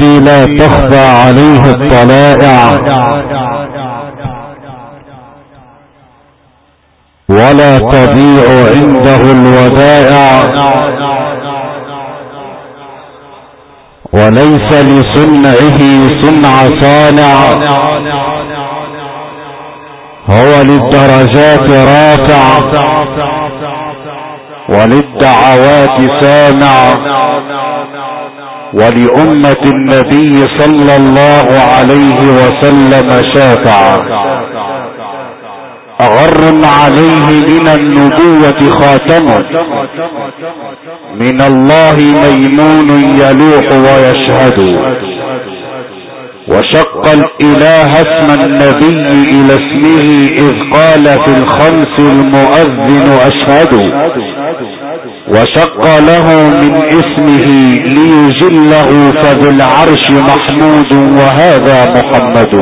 الذي لا تخفى عليه الطلائع. ولا تضيع عنده الودائع. وليس لصنعه صنع صانع. هو للدرجات رافع. وللدعوات سامع. ولأمة النبي صلى الله عليه وسلم شافع أغر عليه من النبوة خاتم. من الله ميمون يلوح ويشهد. وشق الإله اسم النبي إلى اسمه إذ قال في الخمس المؤذن أشهد. وشق له من اسمه ليجله فبالعرش محمود وهذا محمد.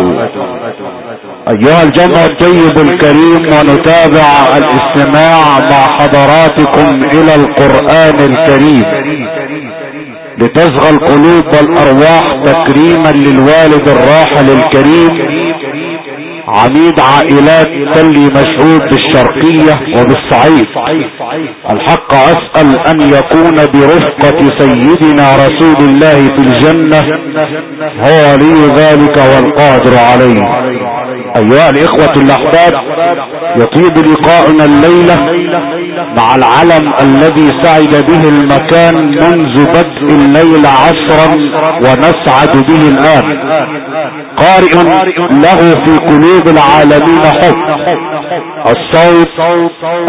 أيها الجمع الطيب الكريم ونتابع الاستماع مع حضراتكم إلى القرآن الكريم. لتصغى القلوب والارواح تكريما للوالد الراحل الكريم. عميد عائلات تلي مشهود بالشرقية وبالصعيد. الحق أسأل أن يكون برفقة سيدنا رسول الله في الجنة هو لي ذلك والقادر عليه. أيها الإخوة الأحباب يطيب لقاؤنا الليلة مع العلم الذي سعد به المكان منذ بدء الليل عصرا ونسعد به الآن. قارئ له في قلوب العالمين حب الصوت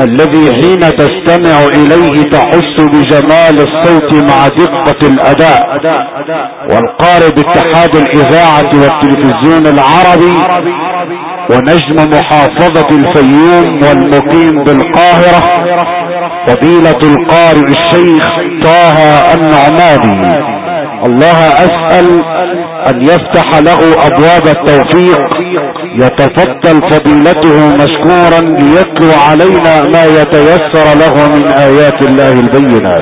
الذي حين تستمع إليه تحس بجمال الصوت مع دقة الأداء. والقارئ باتحاد الإذاعة والتلفزيون العربي ونجم محافظة الفيوم والمقيم بالقاهرة. فضيلة القارئ الشيخ طه النعماني. الله أسأل أن يفتح له أبواب التوفيق يتفضل فضيلته مشكورا ليتلو علينا ما يتيسر له من آيات الله البينات.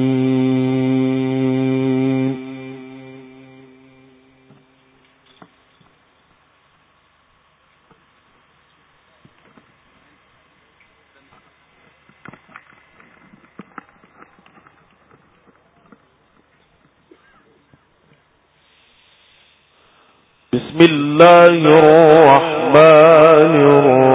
الله الرحمن الرحيم.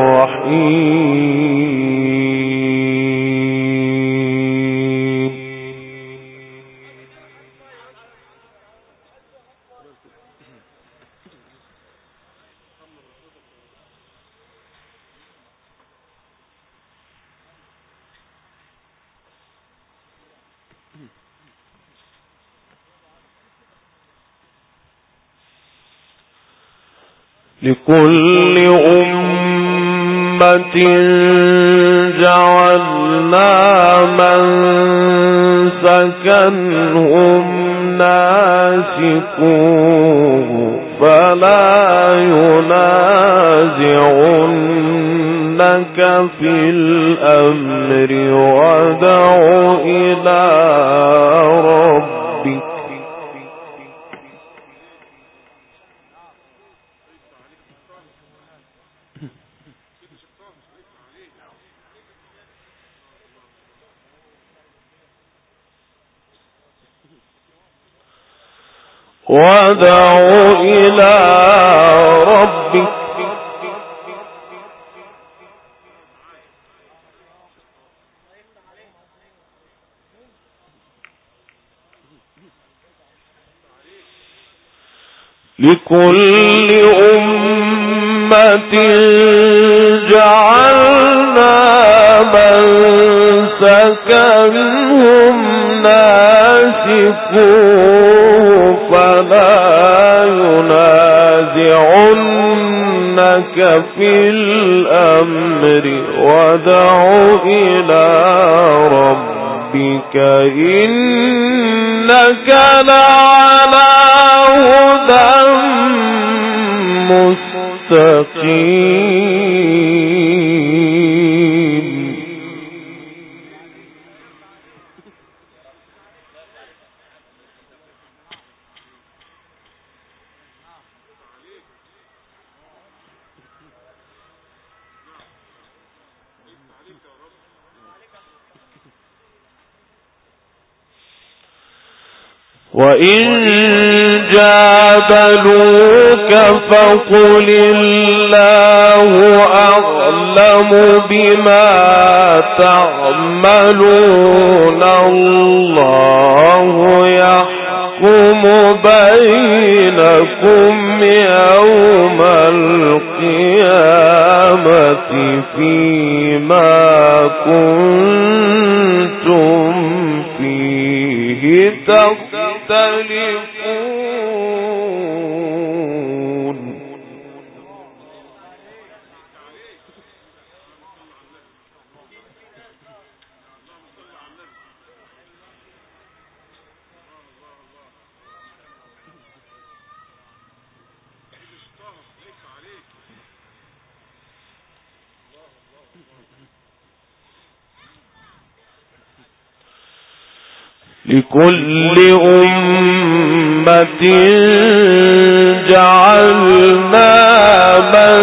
لكل أمة جعلنا من سكنهم ناسكوه فلا ينازعنك في الأمر. وادع إلى ربك لكل أمة جعلنا من سكنهم ناسكوه فلا ينازعنك في الأمر ودع إلى ربك إنك لعلى هدى مستقيم. وإن جادلوك فقل الله أعلم بما تعملون الله يحكم بينكم يوم القيامة فيما كنتم فيه تختلفون لكل أمة جعلنا من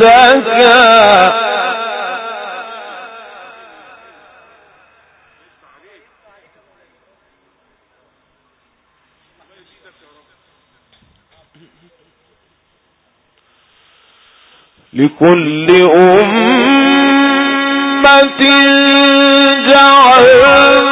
سكى لكل أمة جعلنا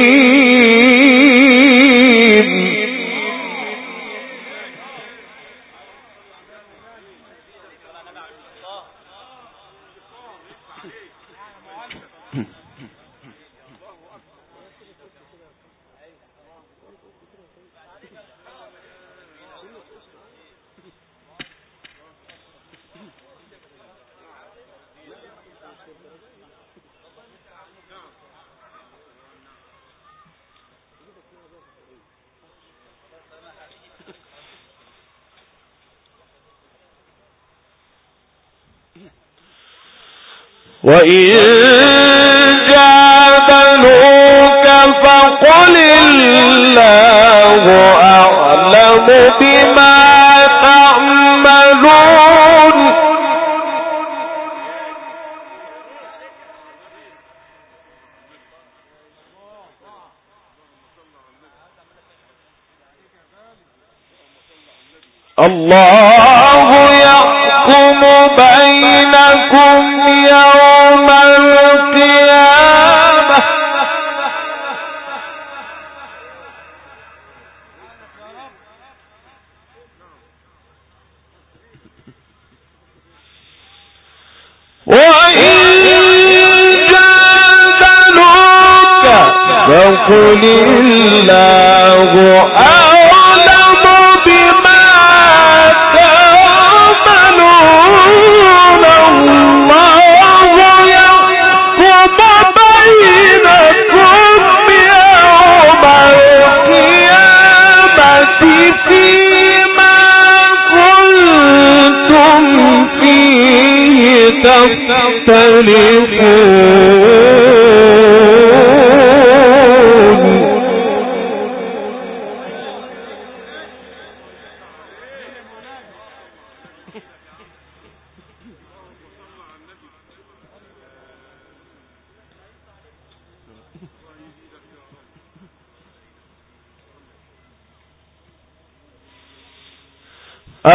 وإن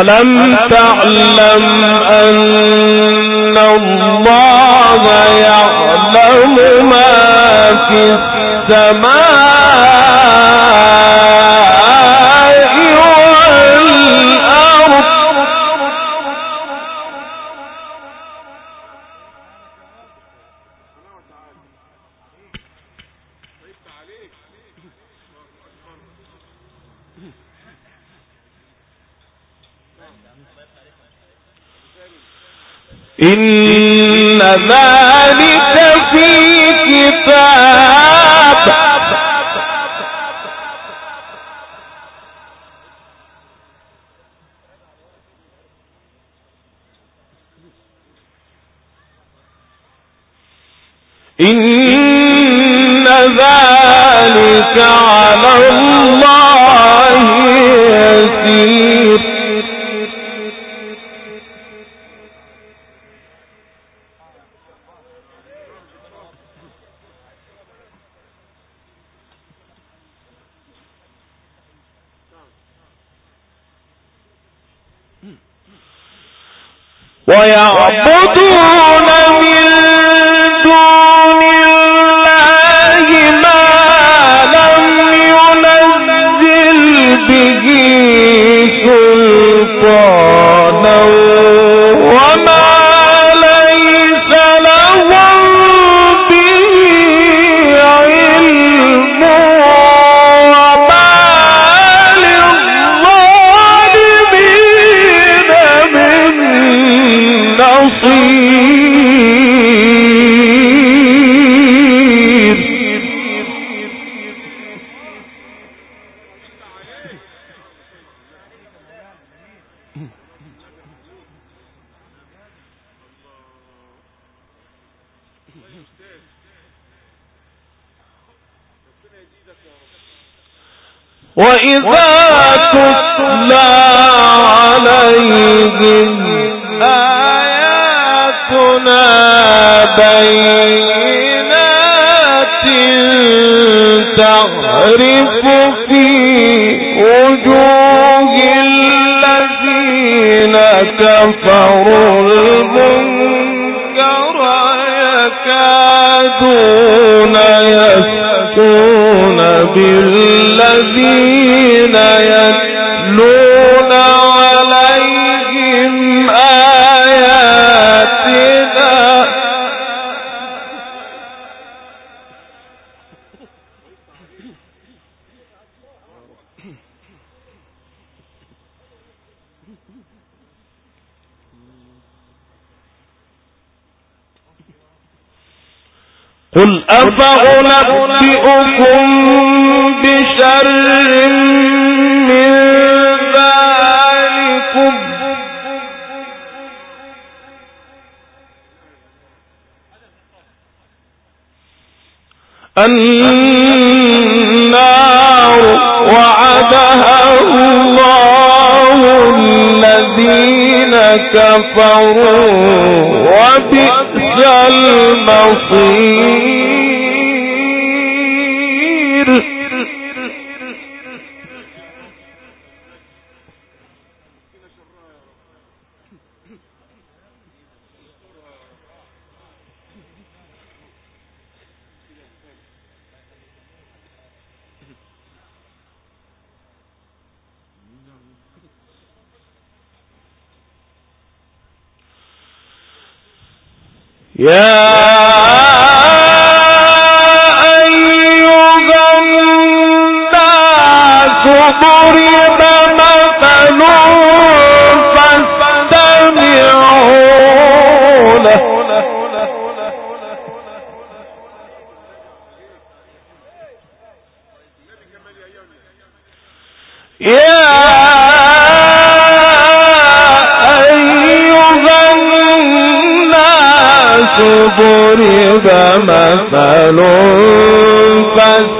ألم تعلم أن الله يعلم ما في السماء إن ذلك في كتاب. إن وَيَعْبُدُونَ وإذا قل أفأنبئكم بشر من ذلكم النار وعدها الله الذين كفروا وبئس المصير. Yeah. ضعف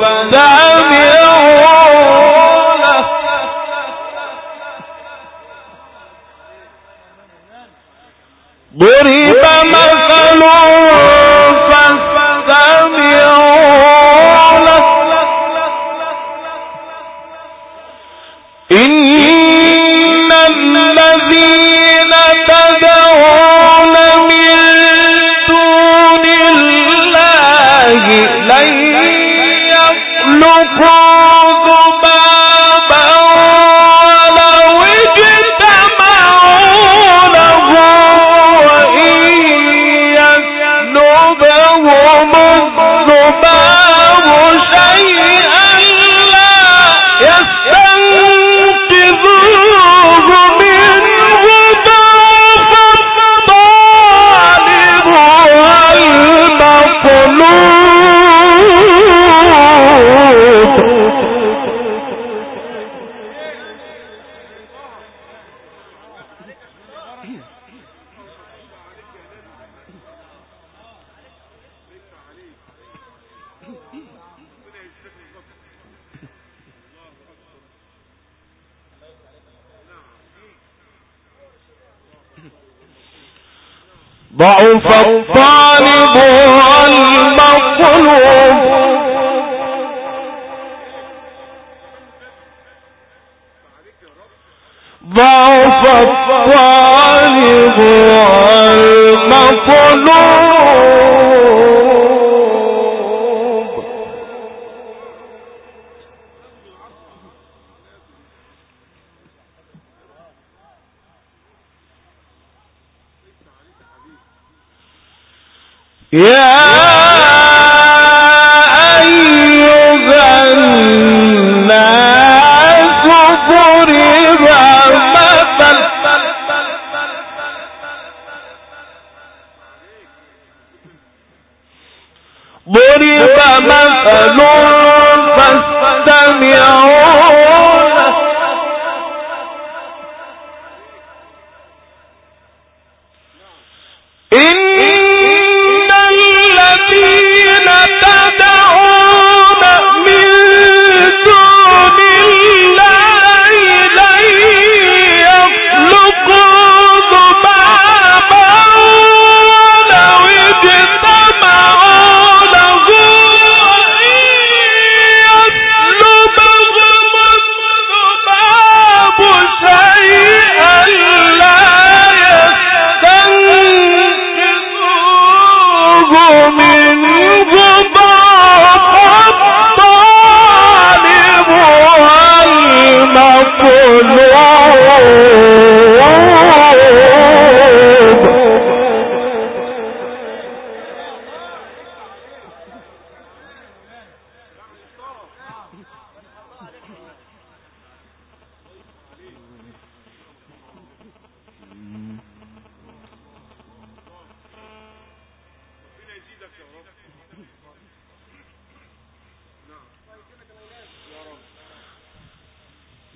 Yeah.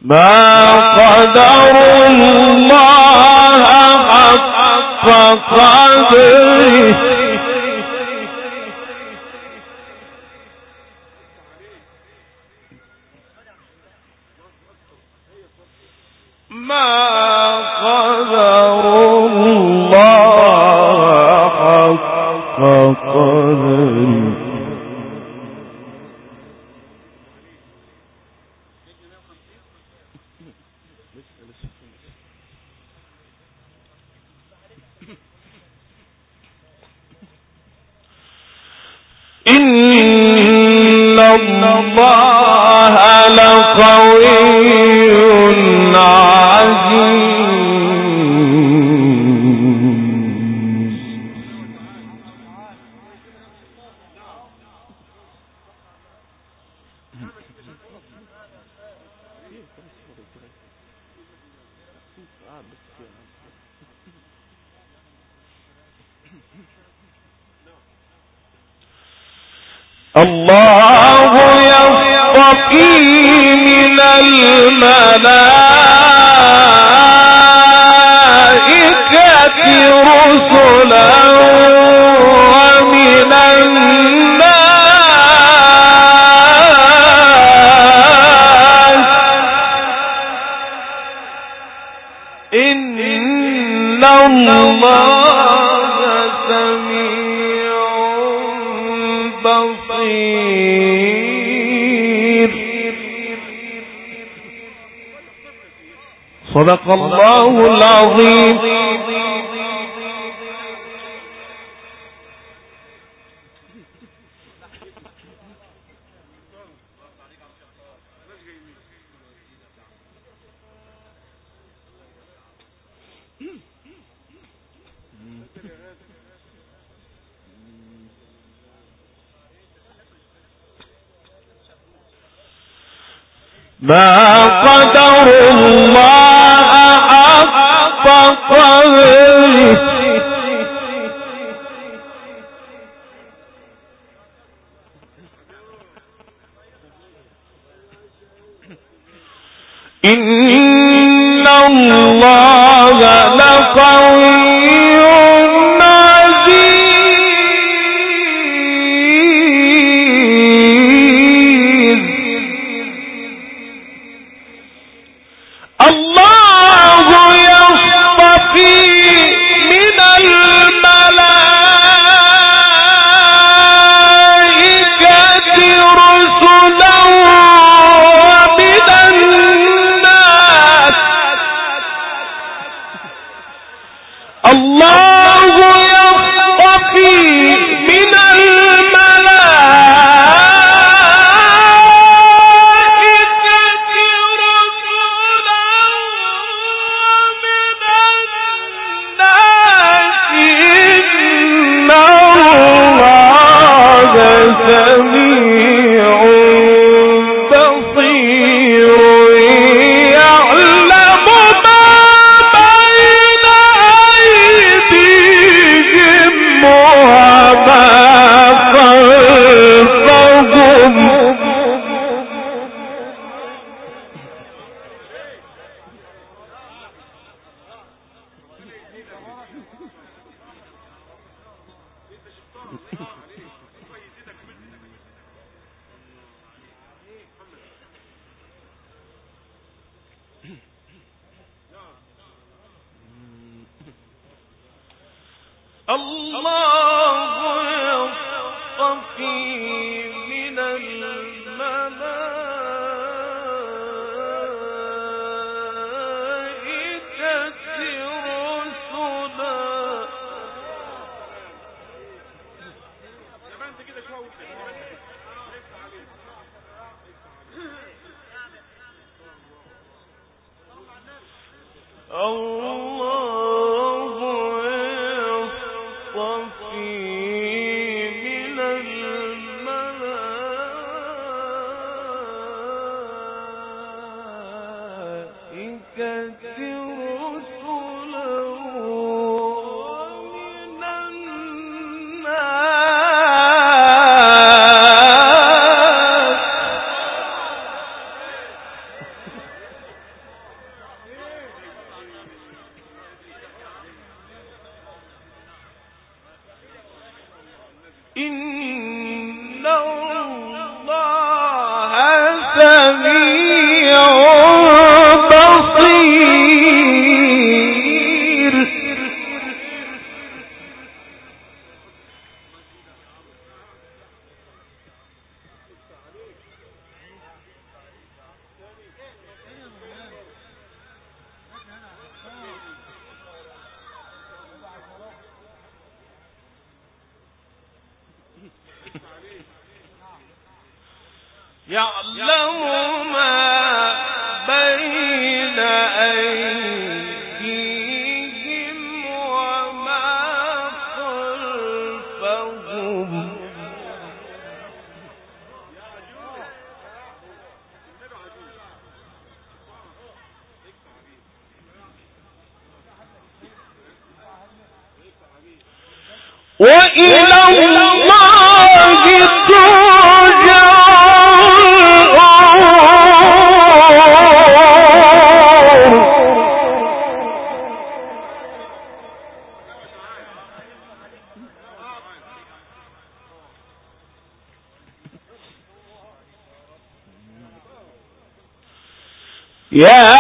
ما قدر الله حق قدره صدق الله العظيم. ما وإلى الله ترجع Yeah.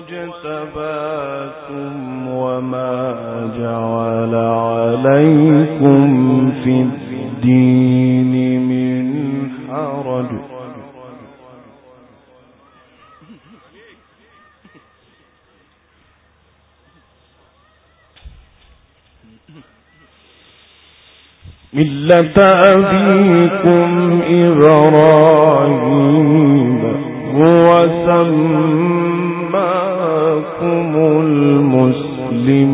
واجتباكم وما جعل عليكم في الدين من حرج. ملة أبيكم إبراهيم هو سماكم المسلمين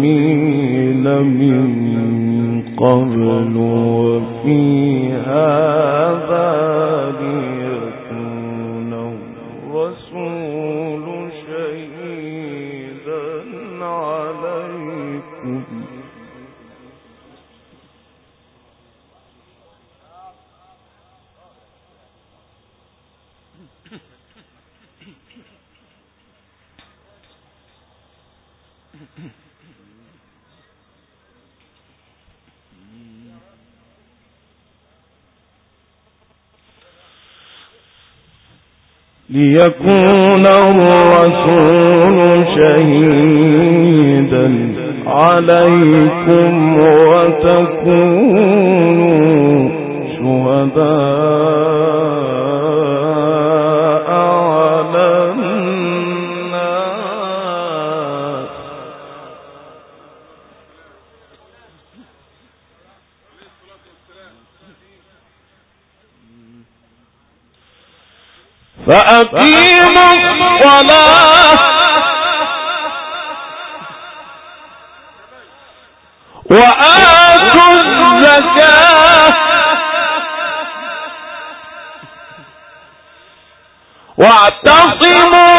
من قبل وفي هذا ليكون الرسول شهيدا عليكم وتكونوا شهداء. فأقيموا الصلاة وآتوا الزكاة واعتصموا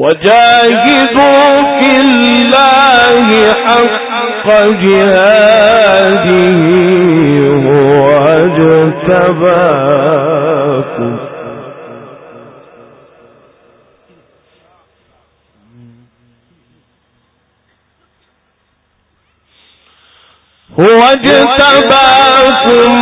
وجاهدوا في الله حق جهاده واجتباكم. هو اجتباكم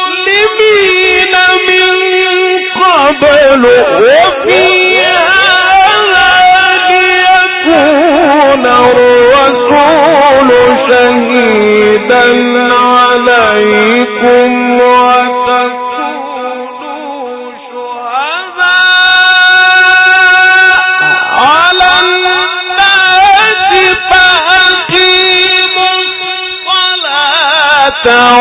المسلمين من قبل وفي الرسول شهيدا عليكم. حتى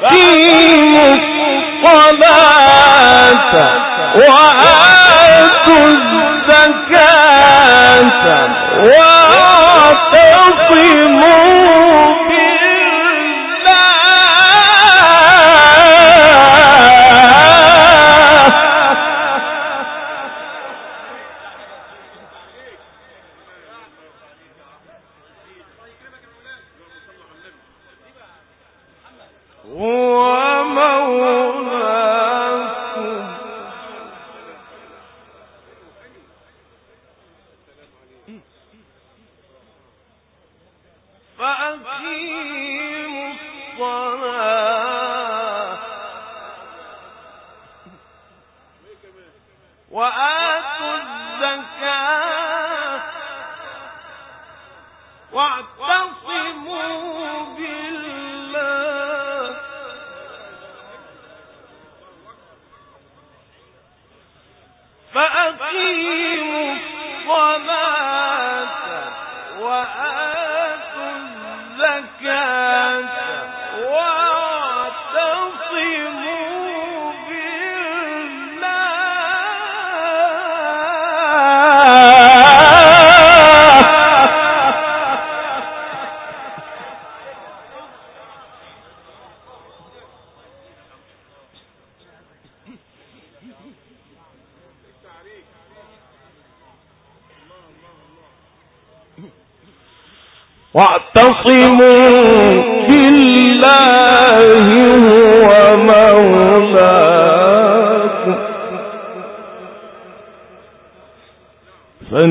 کی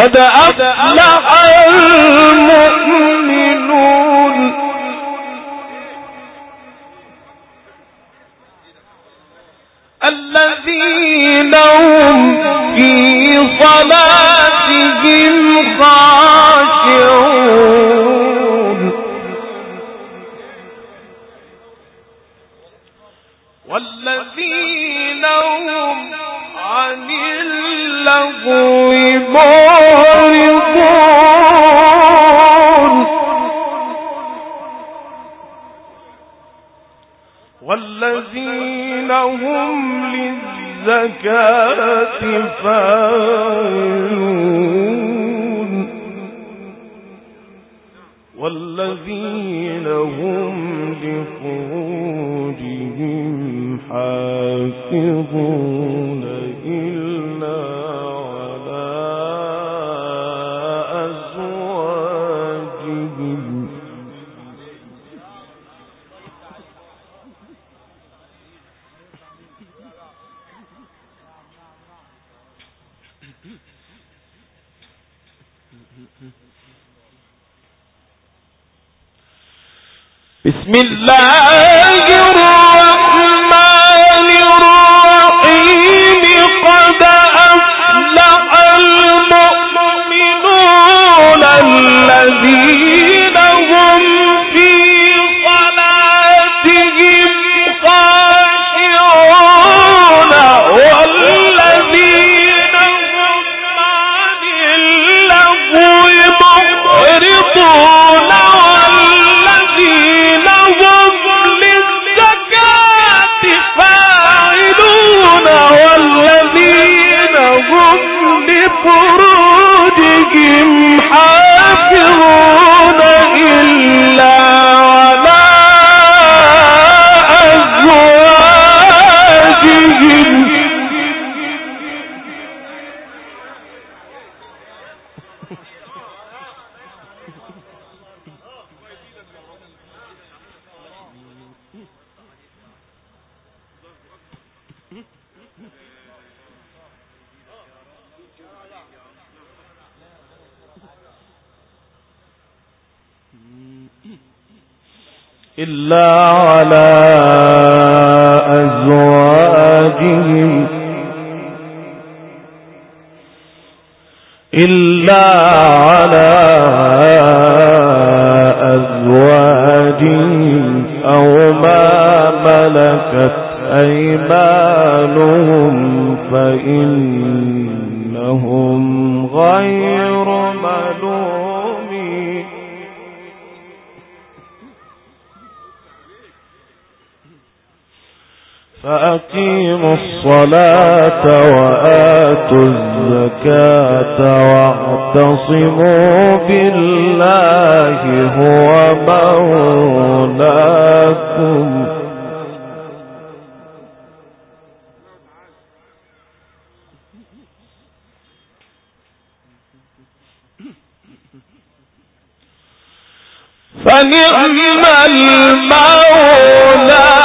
قد أفلح بسم اللہ إلا على أزواج أو ما ملكت أيمانهم فإنهم غير فأقيموا الصلاة وآتوا الزكاة واعتصموا بالله هو مولاكم. فنعم المولى.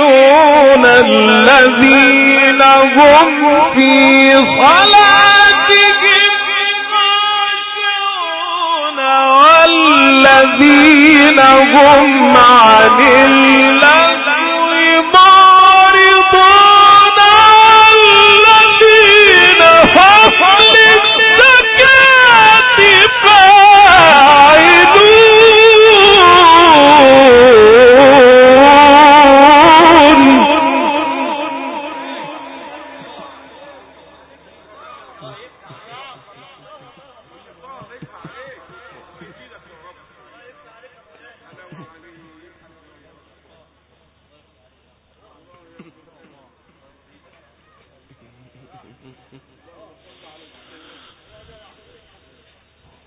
المؤمنون الذين هم في صلاتهم والذين هم عن اللغو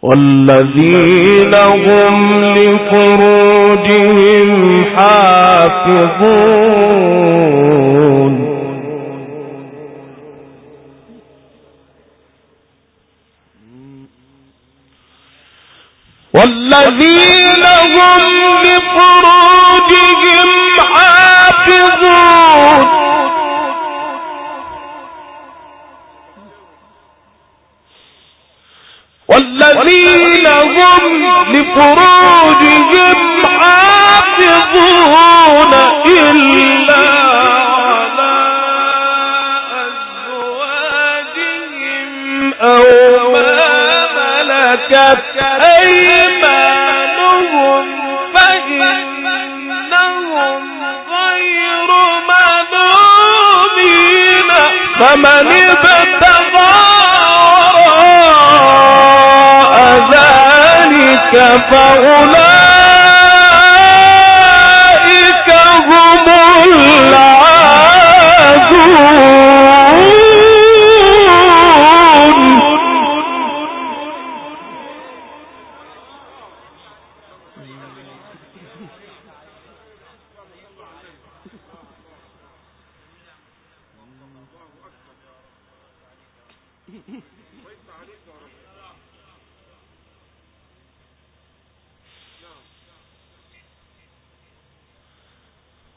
والذين هم لفروجهم حافظون. والذين لفروجهم حافظون إلا على أزواجهم أو فمن ابتغى فأولئك هم العادون.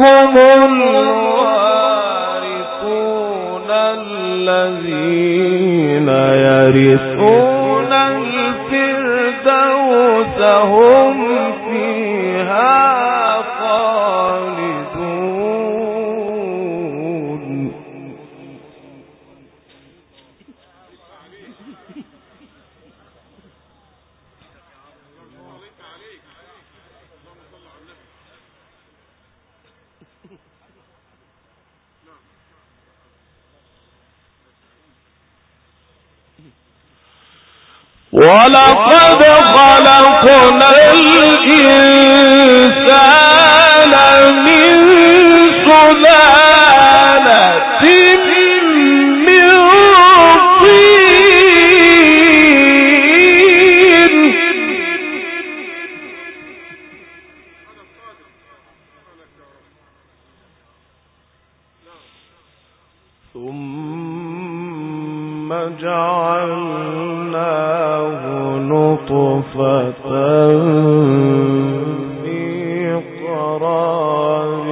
أولئك ولقد خلقنا الإنسان من سلالة من طين. ثم جعلناه نطفة في قرار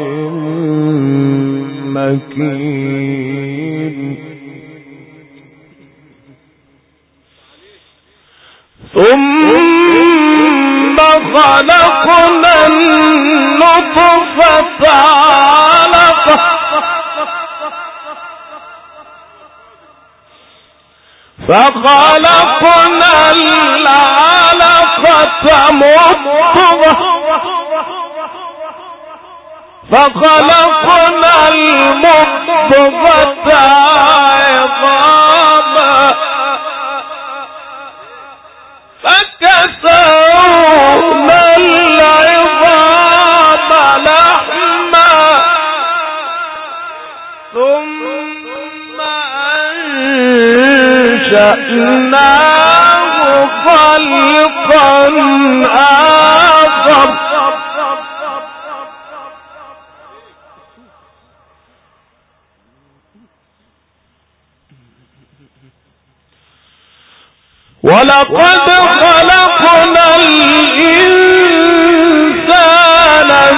مكين. ثم خلقنا النطفة فخلقنا العلقة مضغة فخلقنا المضغة خلقا آخر. ولقد خلقنا الإنسان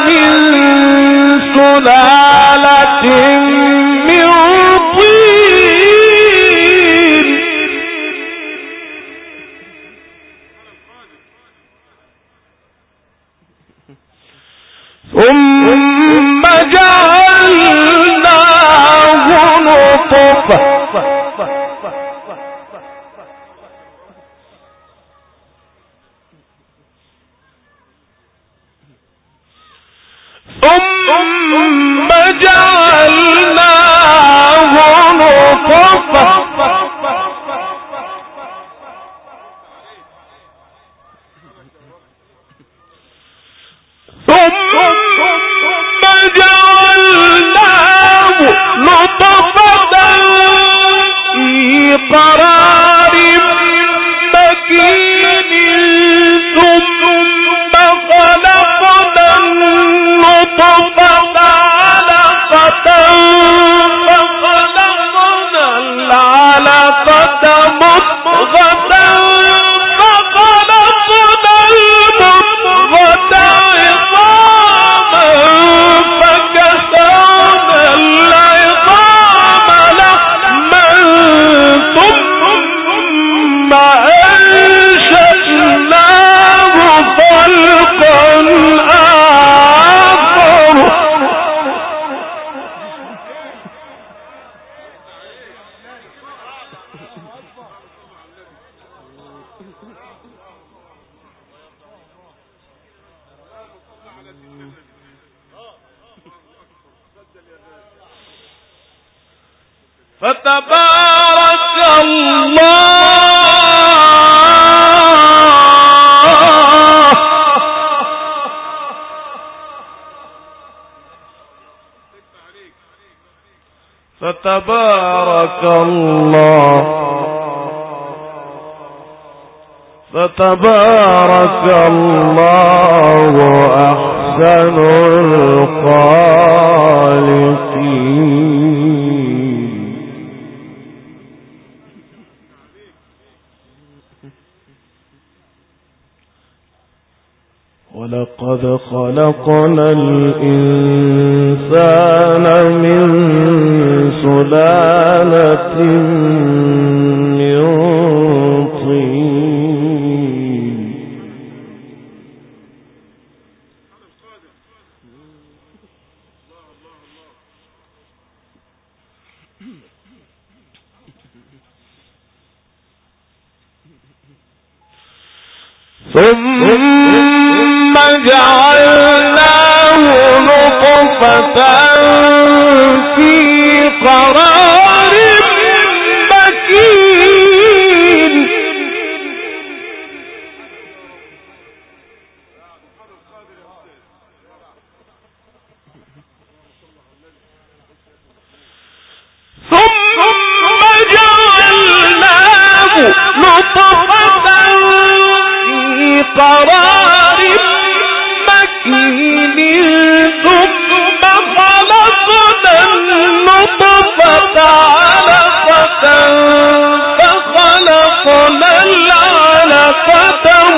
من سلالة ثم جعلناه نطفة في فتبارك الله. فتبارك الله أحسن الخالقين. ولقد خلقنا الإنسان من سلالة ثم جعلناه نطفة في قرار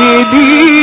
طرائق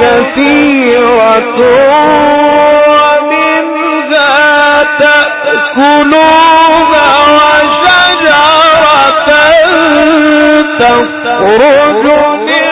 كثيرة ومنها تأكلون وشجرة تخرج ولكم